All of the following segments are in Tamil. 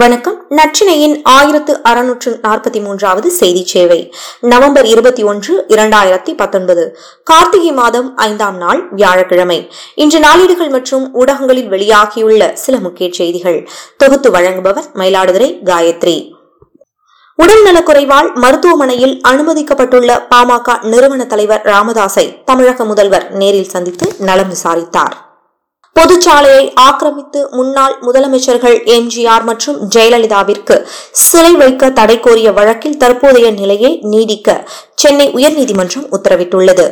வணக்கம். நச்சினையின் ஆயிரத்து அறுநூற்று நாற்பத்தி மூன்றாவது செய்தி சேவை. நவம்பர் இருபத்தி ஒன்று இரண்டாயிரத்தி பத்தொன்பது. கார்த்திகை மாதம் ஐந்தாம் நாள் வியாழக்கிழமை. இன்று நாளிடுகள் மற்றும் ஊடகங்களில் வெளியாகியுள்ள சில முக்கிய செய்திகள். தொகுத்து வழங்குபவர் மயிலாடுதுறை காயத்ரி. உடல் நலக்குறைவால் மருத்துவமனையில் அனுமதிக்கப்பட்டுள்ள பாமக நிறுவன தலைவர் ராமதாஸை தமிழக முதல்வர் நேரில் சந்தித்து நலம் விசாரித்தார். பொதுச்சாலையை ஆக்கிரமித்து முன்னாள் முதலமைச்சர்கள் எம்ஜிஆர் மற்றும் ஜெயலலிதாவிற்கு சிலை வைக்க தடை கோரிய வழக்கில் தற்போதைய நிலையை நீடிக்க சென்னை உயர்நீதிமன்றம் உத்தரவிட்டுள்ளது.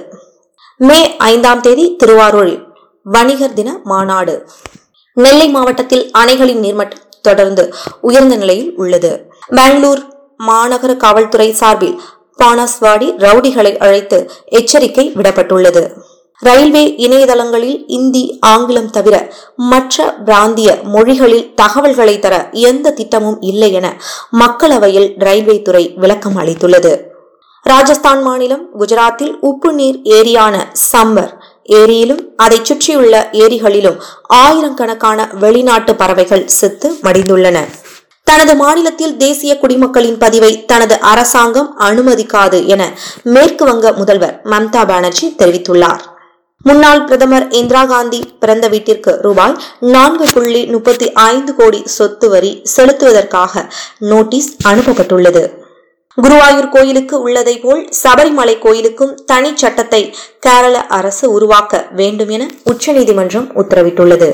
மே ஐந்தாம் தேதி திருவாரூரில் வணிகர் தின மாநாடு. நெல்லை மாவட்டத்தில் அணைகளின் நீர்மட்டம் தொடர்ந்து உயர்ந்த நிலையில் உள்ளது. பெங்களூர் மாநகர காவல்துறை சார்பில் பானாஸ்வாடி ரவுடிகளை அழைத்து எச்சரிக்கை விடப்பட்டுள்ளது. ரயில்வே இணையதளங்களில் இந்தி ஆங்கிலம் தவிர மற்ற பிராந்திய மொழிகளில் தகவல்களை தர எந்த திட்டமும் இல்லை என மக்களவையில் ரயில்வே துறை விளக்கம் அளித்துள்ளது. ராஜஸ்தான் மாநிலம் குஜராத்தில் உப்பு நீர் ஏரியான சம்பர் ஏரியிலும் அதை சுற்றியுள்ள ஏரிகளிலும் ஆயிரக்கணக்கான வெளிநாட்டு பறவைகள் செத்து மடிந்துள்ளன. தனது மாநிலத்தில் தேசிய குடிமக்களின் பதிவை தனது அரசாங்கம் அனுமதிக்காது என மேற்கு வங்க முதல்வர் மம்தா பானர்ஜி தெரிவித்துள்ளார். முன்னாள் பிரதமர் இந்திரா காந்தி பிறந்த வீட்டிற்கு ரூபாய் நான்கு புள்ளி முப்பத்தி ஐந்து கோடி சொத்து வரி செலுத்துவதற்காக நோட்டீஸ் அனுப்பப்பட்டுள்ளது. குருவாயூர் கோயிலுக்கு உள்ளதை போல் சபரிமலை கோயிலுக்கும் தனி சட்டத்தை கேரள அரசு உருவாக்க வேண்டும் என உச்சநீதிமன்றம் உத்தரவிட்டுள்ளது.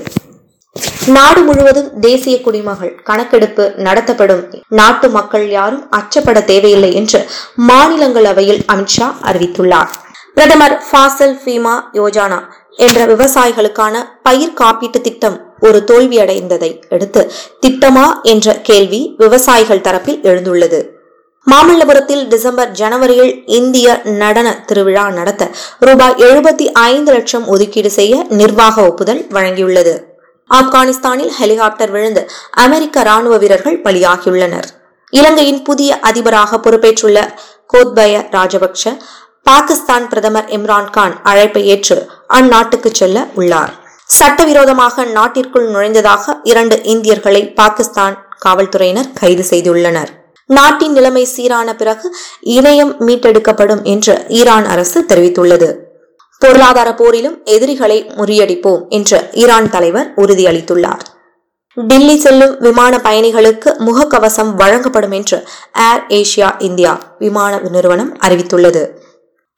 நாடு முழுவதும் தேசிய குடிமகள் கணக்கெடுப்பு நடத்தப்படும். நாட்டு மக்கள் யாரும் அச்சப்பட தேவையில்லை என்று மாநிலங்களவையில் அமித்ஷா அறிவித்துள்ளார். பிரதமர் ஃபாசல் பீமா யோஜனா என்ற விவசாயிகளுக்கான பயிர் காப்பீட்டு திட்டம் ஒரு தோல்வியடைந்ததை அடுத்து திட்டமா என்ற கேள்வி விவசாயிகள் தரப்பில் எழுந்துள்ளது. மாமல்லபுரத்தில் டிசம்பர் ஜனவரியில் இந்திய நடன திருவிழா நடத்த ரூபாய் எழுபத்தி ஐந்து லட்சம் ஒதுக்கீடு செய்ய நிர்வாக ஒப்புதல் வழங்கியுள்ளது. ஆப்கானிஸ்தானில் ஹெலிகாப்டர் விழுந்து அமெரிக்க ராணுவ வீரர்கள் பலியாகியுள்ளனர். இலங்கையின் புதிய அதிபராக பொறுப்பேற்றுள்ள கோத்பய ராஜபக்ஷ பாகிஸ்தான் பிரதமர் இம்ரான்கான் அழைப்பை ஏற்று அந்நாட்டுக்கு செல்ல உள்ளார். சட்டவிரோதமாக நாட்டிற்குள் நுழைந்ததாக இரண்டு இந்தியர்களை பாகிஸ்தான் காவல்துறையினர் கைது செய்துள்ளனர். நாட்டின் நிலைமை சீரான பிறகு இணையம் மீட்டெடுக்கப்படும் என்று ஈரான் அரசு தெரிவித்துள்ளது. பொருளாதார போரிலும் எதிரிகளை முறியடிப்போம் என்று ஈரான் தலைவர் உறுதியளித்துள்ளார். டில்லி செல்லும் விமான பயணிகளுக்கு முகக்கவசம் வழங்கப்படும் என்று ஏர் ஏசியா இந்தியா விமான நிறுவனம் அறிவித்துள்ளது.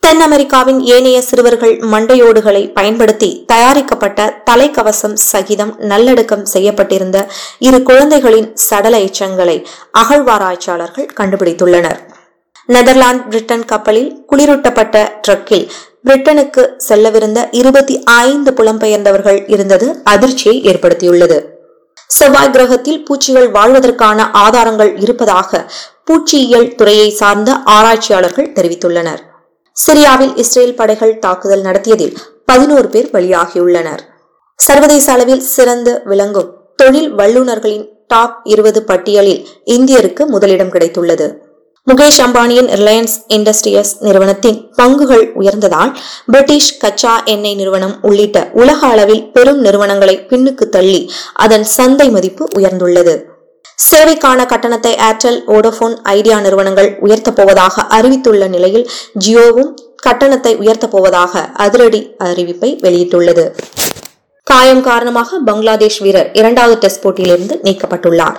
தென் அமெரிக்காவின் ஏனைய சிறுவர்கள் மண்டையோடுகளை பயன்படுத்தி தயாரிக்கப்பட்ட தலைக்கவசம் சகிதம் நல்லடக்கம் செய்யப்பட்டிருந்த இரு குழந்தைகளின் சடல எச்சங்களை அகழ்வாராய்ச்சியாளர்கள் கண்டுபிடித்துள்ளனர். நெதர்லாந்து பிரிட்டன் கப்பலில் குளிரூட்டப்பட்ட ட்ரக்கில் பிரிட்டனுக்கு செல்லவிருந்த இருபத்தி ஐந்து புலம்பெயர்ந்தவர்கள் இருந்தது அதிர்ச்சியை ஏற்படுத்தியுள்ளது. செவ்வாய் கிரகத்தில் பூச்சிகள் வாழ்வதற்கான ஆதாரங்கள் இருப்பதாக பூச்சியியல் துறையை சார்ந்த ஆராய்ச்சியாளர்கள் தெரிவித்துள்ளனர். சிரியாவில் இஸ்ரேல் படைகள் தாக்குதல் நடத்தியதில் பதினோரு பேர் பலியாகியுள்ளனர். சர்வதேச அளவில் சிறந்து விளங்கும் தொழில் வல்லுநர்களின் டாப் இருபது பட்டியலில் இந்தியருக்கு முதலிடம் கிடைத்துள்ளது. முகேஷ் அம்பானியின் ரிலையன்ஸ் இண்டஸ்ட்ரியஸ் நிறுவனத்தின் பங்குகள் உயர்ந்ததால் பிரிட்டிஷ் கச்சா எண்ணெய் நிறுவனம் உள்ளிட்ட உலக அளவில் பெரும் நிறுவனங்களை பின்னுக்கு தள்ளி அதன் சந்தை மதிப்பு உயர்ந்துள்ளது. சேவைக்கான கட்டணத்தை ஏர்டெல் வோடோபோன் ஐடியா நிறுவனங்கள் உயர்த்தப் போவதாக அறிவித்துள்ள நிலையில் ஜியோவும் கட்டணத்தை உயர்த்தப் போவதாக அதிரடி அறிவிப்பை வெளியிட்டுள்ளது. காயம் காரணமாக பங்களாதேஷ் வீரர் இரண்டாவது டெஸ்ட் போட்டியிலிருந்து நீக்கப்பட்டுள்ளார்.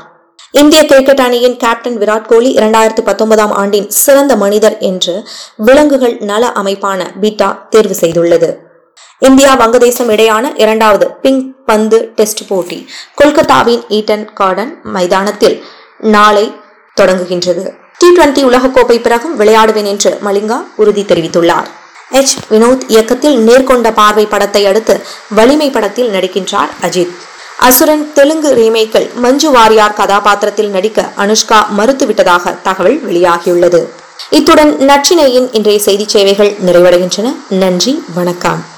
இந்திய கிரிக்கெட் அணியின் கேப்டன் விராட் கோலி இரண்டாயிரத்தி பத்தொன்பதாம் ஆண்டின் சிறந்த மனிதர் என்று விலங்குகள் நல அமைப்பான பீட்டா தேர்வு செய்துள்ளது. இந்தியா வங்கதேசம் இடையான இரண்டாவது பிங்க் பந்து டெஸ்ட் போட்டி கொல்கத்தாவின் ஈட்டன் கார்டன் மைதானத்தில் நாளை தொடங்குகின்றது. டி டுவெண்டி உலகக்கோப்பை பிறகும் விளையாடுவேன் என்று மலிங்கா உறுதி தெரிவித்துள்ளார். எச். வினோத் இயக்கத்தில் நேர்கொண்ட பார்வை படத்தை அடுத்து வலிமை படத்தில் நடிக்கின்றார் அஜித். அசுரன் தெலுங்கு ரீமேக்கில் மஞ்சு வாரியார் கதாபாத்திரத்தில் நடிக்க அனுஷ்கா மறுத்துவிட்டதாக தகவல் வெளியாகியுள்ளது. இத்துடன் நற்றினையின் இன்றைய செய்தி சேவைகள் நிறைவடைகின்றன. நன்றி வணக்கம்.